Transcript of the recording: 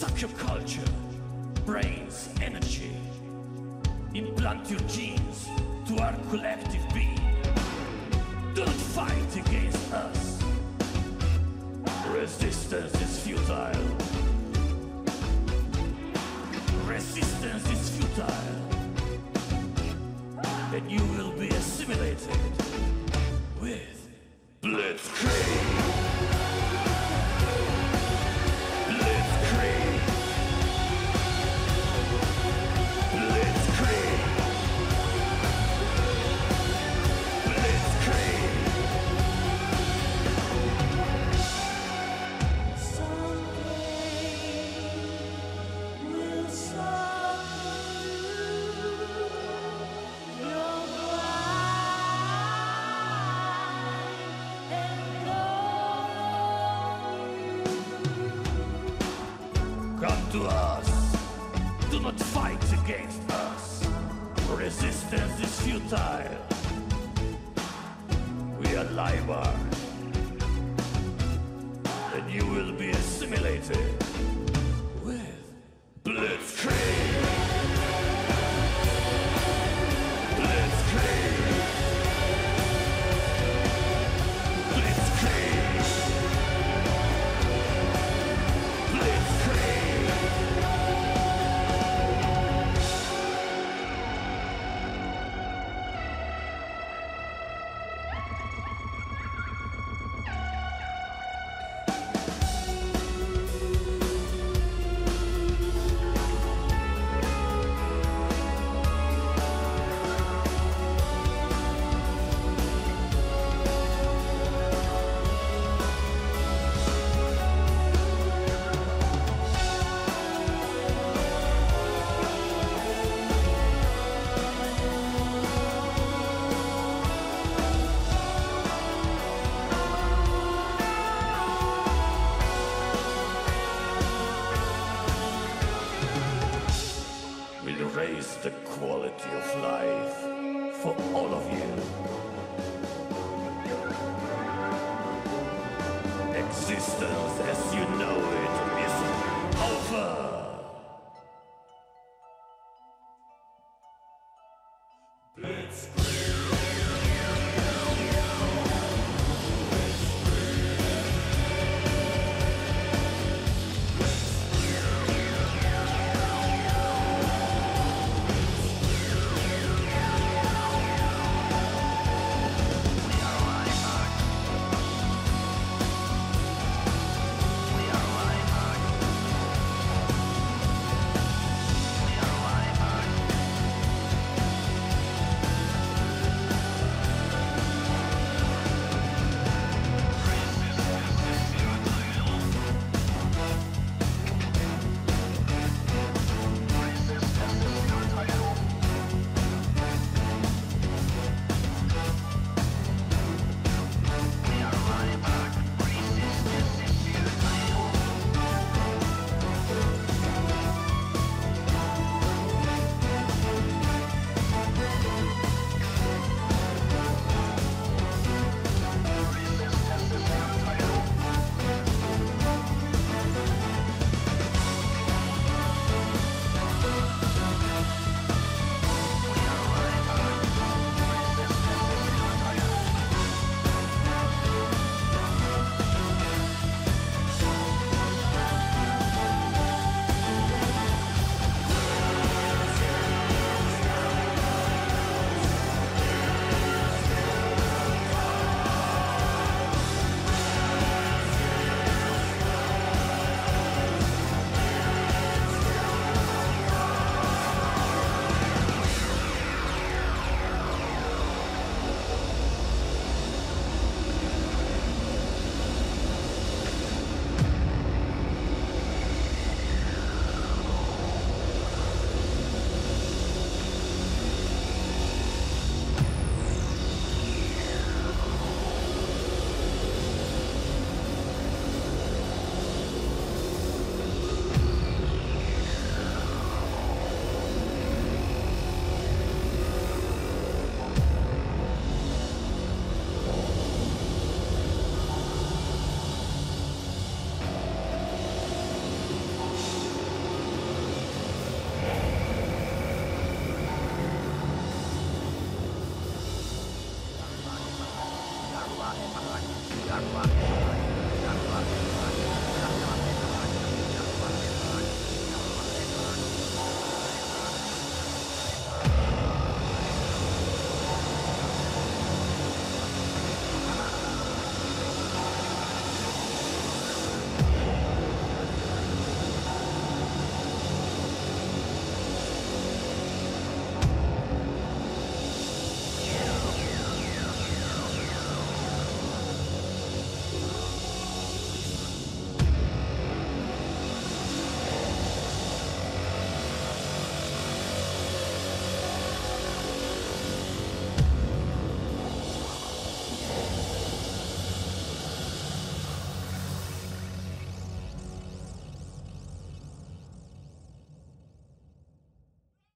suck your culture, brains, energy, implant your genes to our collective being. Do not fight against us. Resistance is futile. Resistance is futile. And you Come to us. Do not fight against us. Resistance is futile. We are Laibach. And you will be assimilated raise the quality of life for all of you. Existence as you know it